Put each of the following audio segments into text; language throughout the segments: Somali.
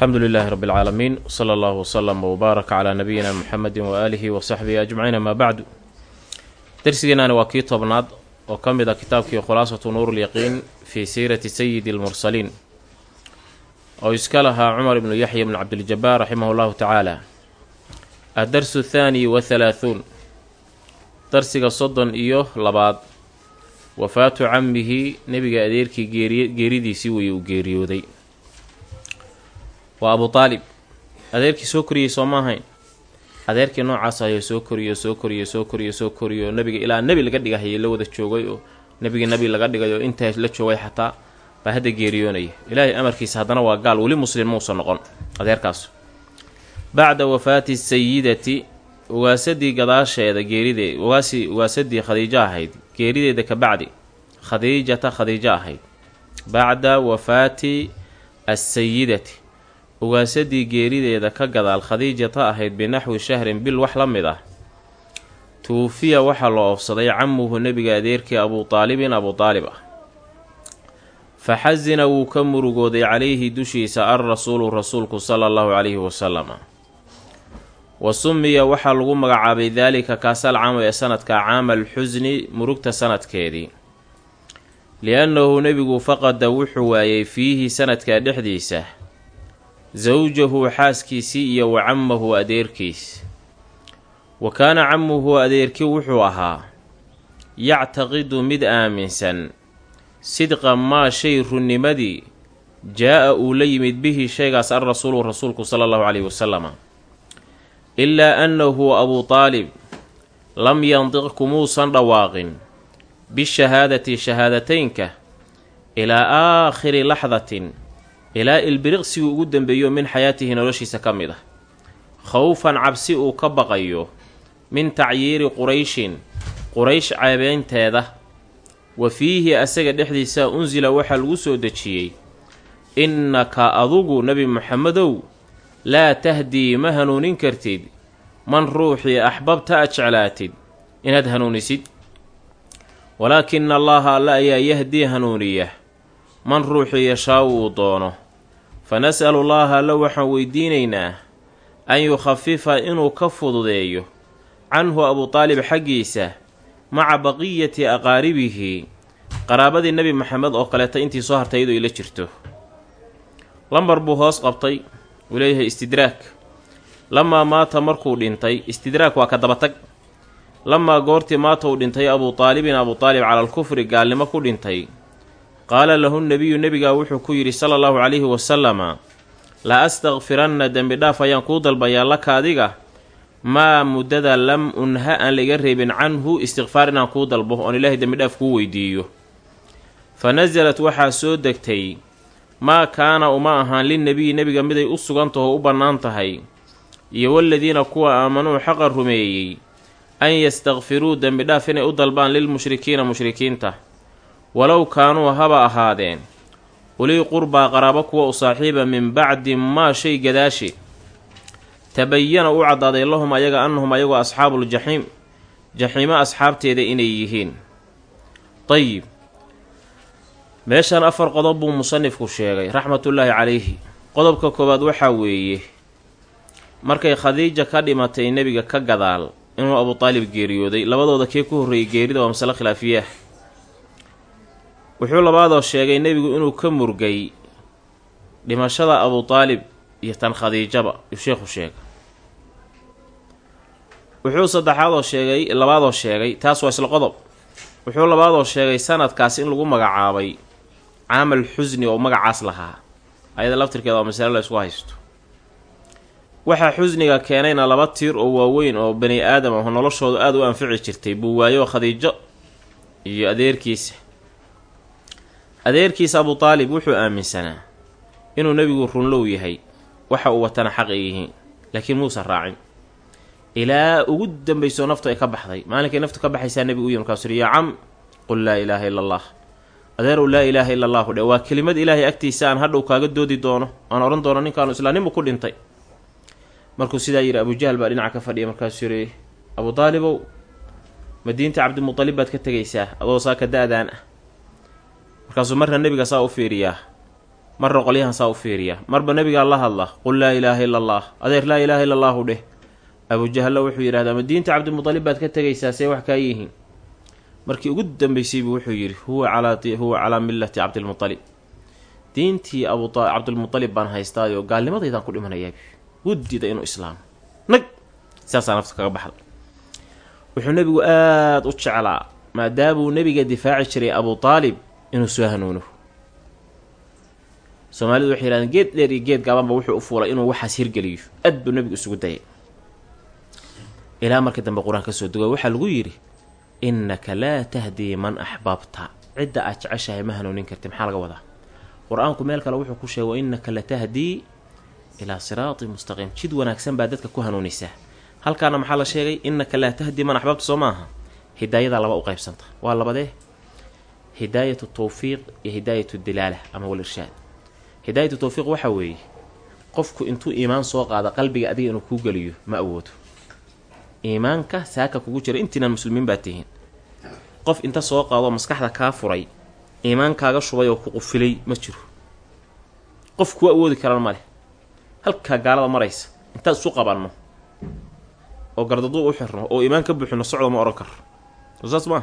alxamdu lilaahi rabbi alcaalamiin wsala allahu wslama wbaaraka calaa nabiyina muxamedi waaalihi wa saxbihi ajmaciin amaa bacdu darsigeenani waa kii tobnaad oo ka mid a kitaabkii khulaasatu nuurulyaqiin fii siirati sayidi almursaliin oo iska lahaa cumar ibnu yaxya bnu cabdiljabaar raximahu llahu tacaala. Addarsu athaani wa halaahuun darsiga soddon iyo labaad. Wafaatu cammihi nebiga adeerkii geeridiisii weye uu geeriyooday waa abu aalib adeerkii soo koriyey soo ma ahayn. Adeerkii noocaas ayuu soo koriyo soo koriyo soo koriyo soo koriyo. Oo nabiga ilaa nebi laga dhigahayay la wada joogay oo nebigii nebi laga dhigay oo intaas la joogay xataa baa hadda geeriyoonaya ilaahay amarkiisa haddana waa gaal weli muslim muusan noqon. Adeerkaas. Bacda wafaati sayidati ugaasadii gadaasheeda geeridee ugaasi ugaasadii khadiijo ahayd. Geerideeda ka bacdi khadiijata khadiijo ahayd. Bacda wafaati assayidati ugaasadii geerideeda ka gadaal khadiijata ahayd binaxwi shahrin bil wax la mid ah. Tuufiya waxaa loo oofsaday camuhu nebiga adeerkii abuu taalibin abuu taalib ah. Fa xasina wuu ka murugooday calayhi dushiisa al rasuulu rasuulku sala allahu calayhi wasalam. Wa sumiya waxaa lagu magacaabay daalika kaasal camo ee sanadka caama alxusni murugta sanadkeedii. Li-annahu nebigu faqada wuxuu waayey fiihi sanadka dhexdiisa sawjahu xaaskiisii iyo wa cammahu adeerkiis. Wa kaana camuhu adeerkii wuxuu ahaa yactaqidu mid aaminsan sidqa maa shay runnimadii jaa-a uu la yimid bihi shaygaas rasuulu rasuulku sala allahu caleyhi wasalama ilaa annahu abuu taalib lam yandiq kumuusan dhawaaqin bishahaadati shahaadateynka ilaa aakhiri laxdatin ilaa ilbiriqsigii ugu dambeeyo min xayaatihi noloshiisa ka mid ah. Khowfan cabsi uu ka baqayo min tacyiiri qurayshin quraysh ceebeynteeda wa fiihi asaga dhexdiisa unsila waxaa lagu soo dejiyey. Innaka adugu nebi moxamedow laa tahdii ma hanuunin kartid. Man ruuxii axbabta aad jeclaatid inaad hanuunisid. Walaakina allaha alla ayaa yahdii hanuuniya. Man ruuxii yashaawu uu doono fa nas'alu llaaha alla waxaan weydiinaynaa an yukhafifa inuu ka fududeeyo canhu abutaalib xaggiisa maca baqiyati aqaaribihi qaraabadii nebi maxamed oo kaleeta intii soo hartay iyadoo ila jirto lambar buu hoos qabtay uu leeyahay istidraag lamaa maata markuu dhintay istidraag waa ka dabatag lamaa goortii maata uu dhintay abuu taalibin abuu taalib cala alkufri gaalnimo ku dhintay qaala lahu nebiyu nebigaa wuxuu ku yidhi sala allahu calayhi wasalama la astakfiranna dembi dhaaf ayaan kuu dalbayaa laka adiga. Maa muddada lam unha aan laiga reebin canhu istikfaar inaan kuu dalbo oon ilaahay dembidhaaf kuu weydiiyo. Fa nasalat waxaa soo degtay maa kaana uma ahaan linnebiyi nebiga miday u sugantaho u bannaan tahay iyo waladiina kuwa aamanuu xaqa rumeeyey an yastakfiruu dembidhaaf inay u dalbaan lilmushrikiina mushrikiinta walow kaanuu haba ahaadeen. Ulii qurbaa qaraabo kuwa u saaxiiba min bacdi maa shay gadaashi. Tabayana u caddaaday lahum ayaga annahum ayagoo asxaabuuljaxiim jaxiimo asxaabteeda inay yihiin. Dayib meeshan afar qodob buu musanifku sheegay raxmatullaahi calayhi. Qodobka koowaad waxaa weeye markay khadiija ka dhimatay nebiga ka gadaal inuu abuu taalib geeriyooday. Labadooda kee ku horreeyey geerida waa masale khilaafiyaah wuxuu labaadoo sheegay nebigu inuu ka murgay dhimashada abuu taalib iyo tan khadiijaba uu sheekhu sheega wuxuu saddexaadoo sheegay labaadoo sheegay taas waa isla qodob. Wuxuu labaadoo sheegay sanadkaas in lagu magacaabay caamal xusni oo magacaas lahaa. Ayada laftirkeeda waa masale la isku haysto. Waxaa xusniga keenayna laba tiir oo waaweyn oo bani aadam ah noloshooda aada u anfici jirtay buu waayo khadiijo iyo adeerkiisa adeerkiisa abuu taalib wuxuu aaminsanaa inuu nebigu runlow yahay waxa uu watana xaq ay yihiin laakiin muusan raacin. Ilaa ugu dambaysoo naftu ay ka baxday. Maalinkay naftu ka baxaysaa nebigu u yimi markaasuu yidhi yaa cam qul laa ilaaha illa allah. Adeerow laa ilaaha illa allahu dhe waa kelimad ilaahay agtiisa aan hadhow kaaga doodi doono aan odhan doono ninkaanu islaanimu ku dhintay. Markuu sidaa yidhi abujahl baa dhinaca ka fadhiya. Markaasuu yidhi abuu taalibow madiinta cabdimutalib baad ka tegaysaa adoo saa ka da-daan ah markaasuu marna nebiga saa u fiiriyaa marna qolyahan saa u fiiriya marba nebigaa la hadla qul laa ilaaha illa allah. Adeer laa ilaaha illa allaahu dheh. Abujahalla wuxuu yidhahdaa ma diinta cabdilmutalib baad ka tegaysaa see wax kaa yihiin. Markii ugu dambeysaybu wuxuu yidhi huwa calaa huwa calaa millati cabdilmutalib diintii abu cabdilmutalib baan haystaayo gaalnimadaydaan ku dhimanayaa guddida inuu islaamo nag! Saasaa nafta kaga baxda wuxuu nebigu aada u jeclaa maadaamuu nebiga difaaci jiray abu aalib inuu soo hanuuno. Soomaalidu waxay yihahdeen geed dheer iyo geed gaabanba wuxuu u fuulay inuu waxaas hirgeliyo. Aad buu nebigu isugu dayay. Ilaa markii dambe qur'aan ka soo duga waxaa lagu yidhi innaka laa tahdii man axbabta cidda aad jeceshahay ma hanuunin karti maxaa laga wadaa? Qur'aanku meel kale wuxuu ku sheegay innaka la tahdii ilaa siraati mustaqiim. Jid wanaagsan baa dadka ku hanuunaysaa halkaana maxaa la sheegay innaka laa tahdii man axbabta soo maaha? Hidaayadaa laba u qaybsanta. Waa labadee hidaayatu tawfiiq iyo hidaayatu dilaala ama walirshaad hidaayatu tawfiiq waxaa weeye qofku intuu iimaan soo qaada qalbiga adiga inuu kuu geliyo ma awoodo iimaanka saaka kugu jira intiinaan muslimiin baa tihiin qof inta soo qaadoo maskaxda kaa furay iimaankaaga shubay oo ku qufilay ma jiro qof kuu awoodi karana ma leh halkaa gaalada maraysa intaad isu qabanno oo gardaduu u xirno oo iimaan ka buuxino socdo ma odhan karo saas maa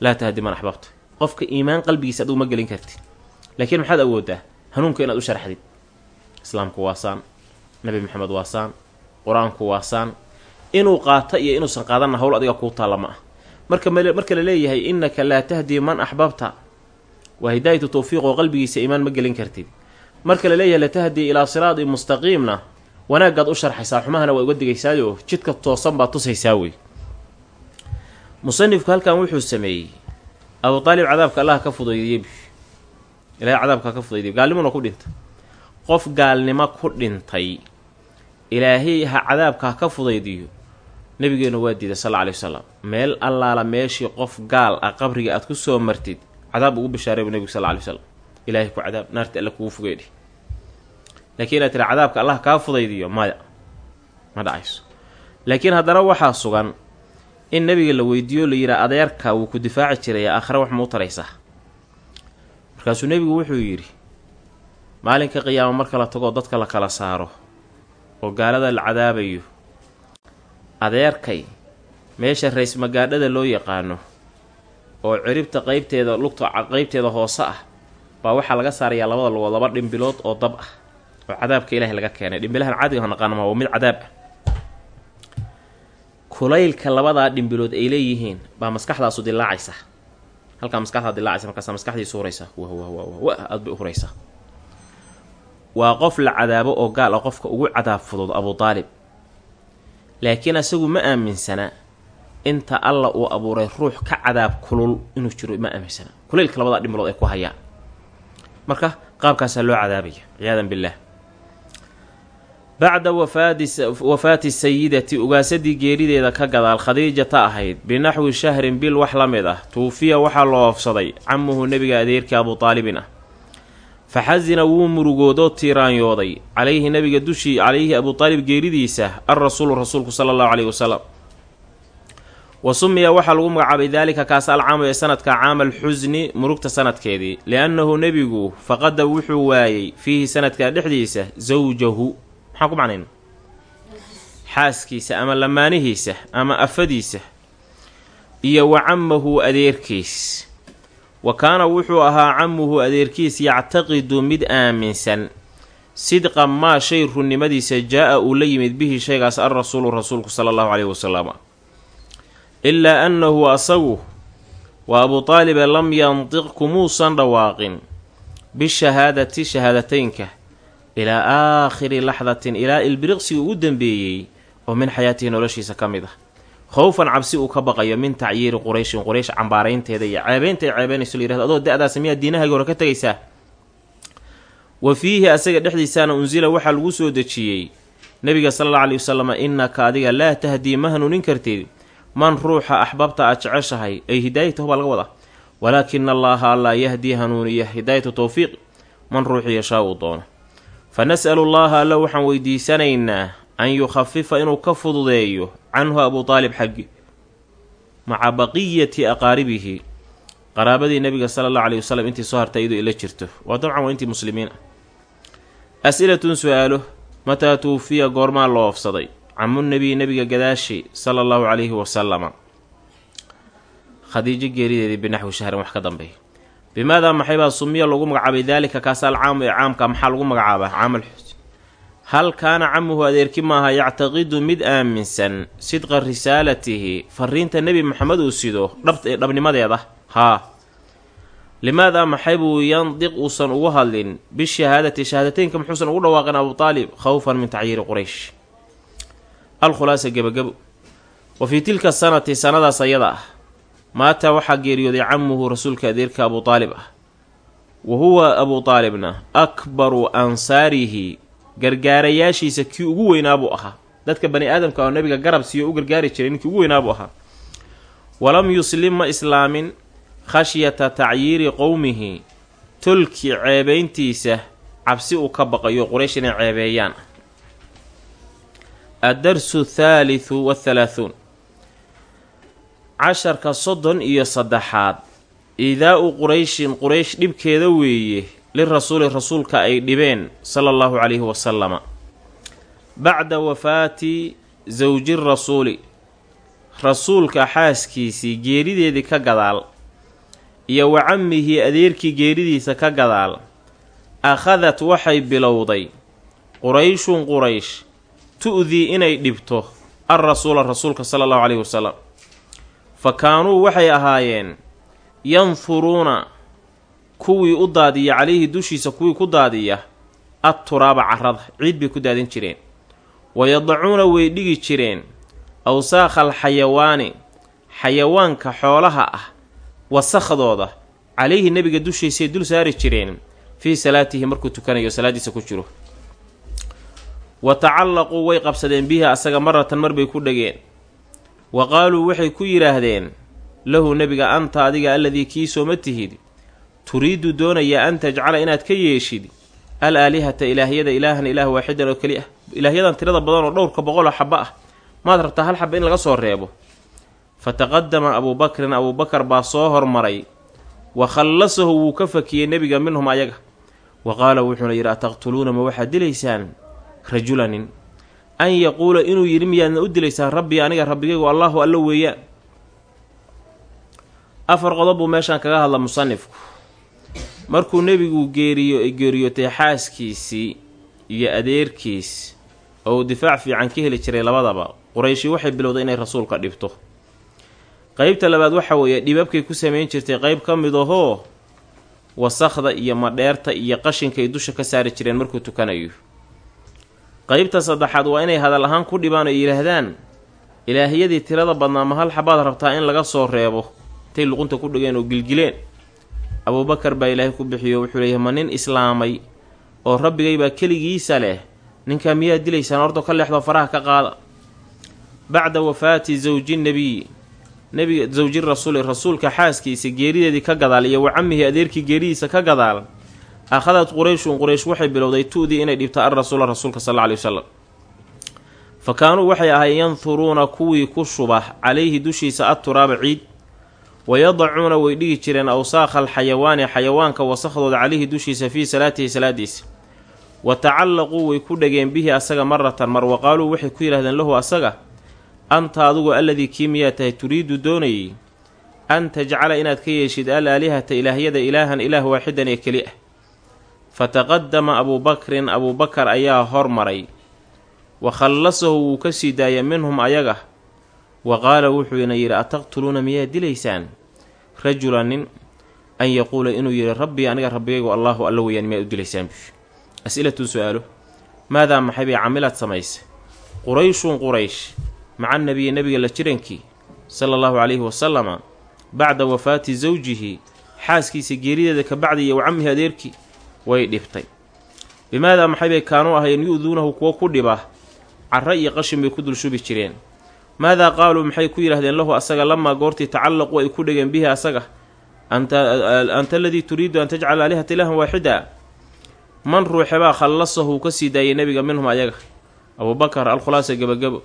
laa tahdi man axbabta qofka iimaan qalbigiisa adugu ma gelin kartid. Laakiin maxaad awoodaa? Hanuunka inaad u sharaxdid islaamku waa saan. Nabi maxamed waa saan. Qur'aanku waa saan. Inuu qaato iyo inuusan qaadanna hawl adiga kuu taalla ma ah marka marka la leeyahay innaka laa tahdii man axbabta waa hidaayatu tawfiiq oo qalbigiisa iimaan ma gelin kartid. Marka la leeyahay latahdii ilaa siraadi mustaqiimna wanaagaad u sharxaysaa xumahana waa uga digaysaayo. Jidka toosan baad tusaysaa wey. Musanifku halkan wuxuu sameeyey abu aalib cadaabka allah ka fudaydiyey ilahay cadaabka ka fudaydiyey gaalnimona ku dhintay. Qof gaalnimo ku dhintay ilaahay ha cadaabka ha ka fudaydiyo nabigeenu waa diiday sal alla alay wasalam meel allaala meeshii qof gaal ah qabriga aad ku soo martid cadaab ugu bishaaray bu nebigu sal lla alay slam ilaahay ku cadaab naarta alle kugu fogeedhi laakiin inaad tira cadaabka allah kaa fudaydiyo maya ma dhacayso. Laakiin haddana waxaa sugan in nabiga la weydiiyo la yidhaha adeerka wuu ku difaaci jiray aakhire wax ma u taraysaa markaasuu nebigu wuxuu yidhi maalinka qiyaamo marka la tagoo dadka la kala saaro oo gaalada la cadaabayo adeerkay meesha rays magaadhada loo yaqaano oo ciribta qeybteeda lugta qeybteeda hoose ah baa waxaa laga saarayaa labada lugood laba dhimbilood oo dab ah oo cadaabka ilaahay laga keenay. Dhimbilahan caadiga naqaanama waa mid cadaab ah kulaylka labadaa dhimbilood ay leeyihiin baa maskaxdaasu dilaacaysa. Halkaa maskaxdaa dilaacaysa markaasa maskaxdiisu huraysa. Aad bay u waa qof la cadaabo oo gaal ah qofka ugu cadaab fudud abu aalib laakiin asagu ma aaminsana inta alla uu abuuray ruux ka cadaab kulul inuu jiro ma aaminsana. Kulaylka labadaa dhimbilood ay ku hayaan. Marka qaabkaasaa loo cadaabaya ciyaadan billaah bacda wafaati sayidati ugaasadii geerideeda ka gadaal khadiijata ahayd binaxwi shahrin bil wax la mid ah tuufiya waxaa loo oofsaday camuhu nebiga adeerkii abu aalibin ah. Fa xasina wuu murugoodoo tiiraanyooday calayhi nabiga dushii calayhi abu aalib geeridiisa alrasuulu rasuulku sala allahu caleyhi wasalam wa sumiya waxaa lagu magacaabay daalika kaas alcaamu ee sanadka caama alxusni murugta sanadkeedii liannahu nebigu faqada wuxuu waayey fiihi sanadka dhexdiisa zawjahu maxaan ku macnayna xaaskiisa ama lamaanihiisa ama afadiisa iyo wa camahu adeerkiis. Wa kaana wuxuu ahaa camuhu adeerkiis yactaqidu mid aaminsan. Sidqa maa shay runnimadiisa jaa-a uu la yimid bihi shaygaas alrasuulu rasuulku sala allahu caleyhi wasalam ilaa annahu asagu wa abu taalibe lam yantiq kumuusan dhawaaqin bishahaadati shahaadateynka ilaa aakhiri laxdatin ilaa ilbiriqsigii ugu dambeeyey oo min xayaatihi noloshiisa ka mid ah khowfan cabsi uu ka baqayo min tacyiiri qurayshin quraysh cambaaraynteeda iyo ceebeynta ay ceebeynayso la yiraahdo adoo da-daasa miyaa diinahagi hore ka tegaysaa wa fiihi asaga dhexdiisaana unsila waxaa lagu soo dejiyey nebiga sala alla aley wasalam innaka adiga laa tahdii ma hanuunin kartid man ruuxa axbabta aad jeceshahay ay hidaayatahu baa laga wadaa walaakina allaaha allaa yahdii hanuuniya hidaayatu towfiiq man ruuxu yashaa uu doono fa nas'alu llaaha alla waxaan weydiisanaynaa an yukhafifa inuu ka fududeeyo canhu abu aalib xaggi maca baqiyati aqaaribihi qaraabadii nebiga sala allahu aleyhi wasalam intii soo hartay iyadoo ila jirto waa dabcan waa intii muslimiin ah as-ilatun su'aalo mataa tuufiya goormaa loo oofsaday camu nebiyi nebiga gadaashi sala allahu calayhi wasalama khadiijo geerideedii binaxwi shahrin wax ka dambeeya bimaadaa maxaybaa sumiya lagu magacaabay daalika kaas alcaamu ee caamka maxaa lagu magacaabaa caamal xus hal kaana camuhu adeerki maaha yactaqidu mid aaminsan sidqa risaalatihi fariinta nebi maxamed uu sido dhabnimadeeda? Haa limaadaa maxay buu yandiq uusan ugu hadlin? Bishahaadati shahaadateynka muxuusan ugu dhawaaqin abu aalib khawfan min tacyiiri quraysh. Alkhulaasa gebagabo wa fii tilka sanati sanadaas ayada ah maata waxaa geeriyooday camuhu rasuulka adeerka abu aalib ah. Wa huwa abu aalibna akbaru ansaarihi gargaarayaashiisa kii ugu weynaabuu ahaa. Dadka bani aadamka oo nabiga garab siiyo u gargaari jiray ninkii ugu weynaabuu ahaa. Walam yuslim ma islaamin khashyata tacyiiri qowmihi tolkii ceebayntiisa cabsi uu ka baqayo quraysh inay ceebeeyaan. Addarsu thaalithu wathalaahuun casharka soddon iyo saddexaad. Iidaa-u qurayshin quraysh dhibkeeda weeye lirasuuli rasuulka ay dhibeen sala allahu calayhi wasalama bacda wafaati sawji rasuuli. Rasuulka xaaskiisii geerideedii ka gadaal iyo wa cammihi adeerkii geeridiisa ka gadaal akhadat waxay bilowday qurayshun quraysh tu'dii inay dhibto rasuula rasuulka sala allahu calayhi wasalam fa kaanuu waxay ahaayeen yanfuruuna kuwii u daadiya calayhi dushiisa kuwii ku daadiya adturaaba carrada ciid bay ku daadin jireen. Wayadacuuna way dhigi jireen awsaakha alxayawaani xayawaanka xoolaha ah wasakhdooda calayhi nebiga dushiisay dul saari jireen fii salaatihi markuu tukanayo salaadiisa ku jiro. Wa tacallaquu way qabsadeen bihi asaga maratan mar bay ku dhegeen wa qaaluu waxay ku yidhaahdeen lahu nebiga anta adiga alladii kii sooma tihid turiidu doonayaa an tajcala inaad ka yeeshid al aalihata ilaahyada ilaahan ilaah waaxidan oo keli ah ilaahyadan tirada badan oo dhowrka boqoloo xaba ah. Maad rabtaa hal xaba in laga soo reebo? Fa taqadama abuubakrin abuubakar baa soo hormaray. Wa khallasahu wuu ka fakiyey nebiga minhum ayaga. Wa qaala wuxuuna yidhi ataqtuluuna ma waxaad dilaysaan rajulanin an yaquula inuu yidhi miyaadna u dilaysaan rabbii aniga rabbigaygu allaahu allo weeyaan. Afar qodob buu meeshaan kaga hadla musanifku. Markuu nebigu geeriyo geeriyootay xaaskiisii iyo adeerkiis oo uu difaac fiican ka heli jiray labadaba qurayshi waxay bilowday inay rasuulka dhibto. Qeybta labaad waxa weeye dhibabkay ku samayn jirtay qeyb ka mid ahoo wasakhda iyo madheerta iyo qashinkay dusha ka saari jireen markuu tukanayo qeybta saddexaad waa inay hadal ahaan ku dhibaan oo yidhaahdaan ilaahyadii tirada badnaa ma hal xabaad rabtaa in laga soo reebo? Intay luqunta ku dhigeen oo gilgileen. Abuubakar baa ilaahay ku bixiyo wuxuu leeyahay ma nin islaamay oo rabbigay baa keligiisa leh. Ninkaa miyaad dilaysaan ordo ka leexdoo faraha ka qaada? Bacda wafaati zawji nebiy nebiga zawji rasuuli rasuulka xaaskiisa geerideedii ka gadaal iyo wa cammihi adeerkii geeridiisa ka gadaal akhadad qurayshun quraysh waxay bilowday tu'dii inay dhibta al rasuula rasuulka sal alla aley wasalam fa kaanuu waxay ahay yanhuruuna kuwii ku shuba calayhi dushiisa adturaaba ciid wayadacuuna way dhigi jireen awsaakha alxayawaani xayawaanka wasakhdooda calayhi dushiisa fii salaatihi salaadiisa wa tacallaquu way ku dhegeen bihi asaga maratan mar wa qaaluu waxay ku yidhahdeen lahu asaga anta adugu alladii kii miyaa tahay turiidu doonayay an tajcala inaad ka yeeshid al aalihata ilaahyada ilaahan ilaah waaxidan ee keli ah fa taqadama abuubakrin abuubakar ayaa hormaray wa khallasahu wuu ka sii daaya minhum ayaga wa qaala wuxuuna yidhi ataqtuluuna miyaad dilaysaan rajulan nin an yaquula inuu yidhi rabbii aniga rabbigaygu allaahu alla weyaan miyaad u dilaysaan bush as-ilatu su'aalo maadaa maxay bay camilaad samaysay qurayshun quraysh maca nabiyi nebiga la jirankii sala allahu calayhi wasalama bacda wafaati sawjihi xaaskiisa geerideeda ka bacdi iyo wacamihi adeerkii way dhibtay. Bimaadaa maxay bay kaanuu ahayeen yu-duunahu kuwo ku dhiba? Carro iyo qashin bay ku dul shubi jireen. Maadaa qaaluu maxay ku yidhahdeen lahu asaga lamaa goortii tacallaqu ay ku dhegeen bihi asaga? Anta aladii turiidu an tajcala aalihata ilaahan waaxida? Man ruuxebaa khallasahu ka sii daayay nebiga minhum ayaga? Abuubakar alkhulaasa gebagabo.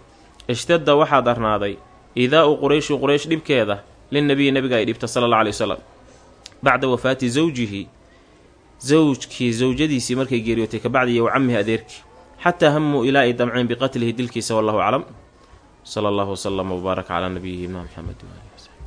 Ishtadda waxaa darnaaday iidaa'u qurayshin quraysh dhibkeeda linnabiyi nebiga ay dhibta sala alla alay wasalam bacda wafaati sawjihi zawjkii zawjadiisii markay geeriyootay kabacdi iyo wa cammihi adeerkii. Xataa hamuu ilaa ay damceen biqatlihi dilkiisa wallahu aclam. Sala allahu wasalama wbaaraka calaa nabiyihina wsab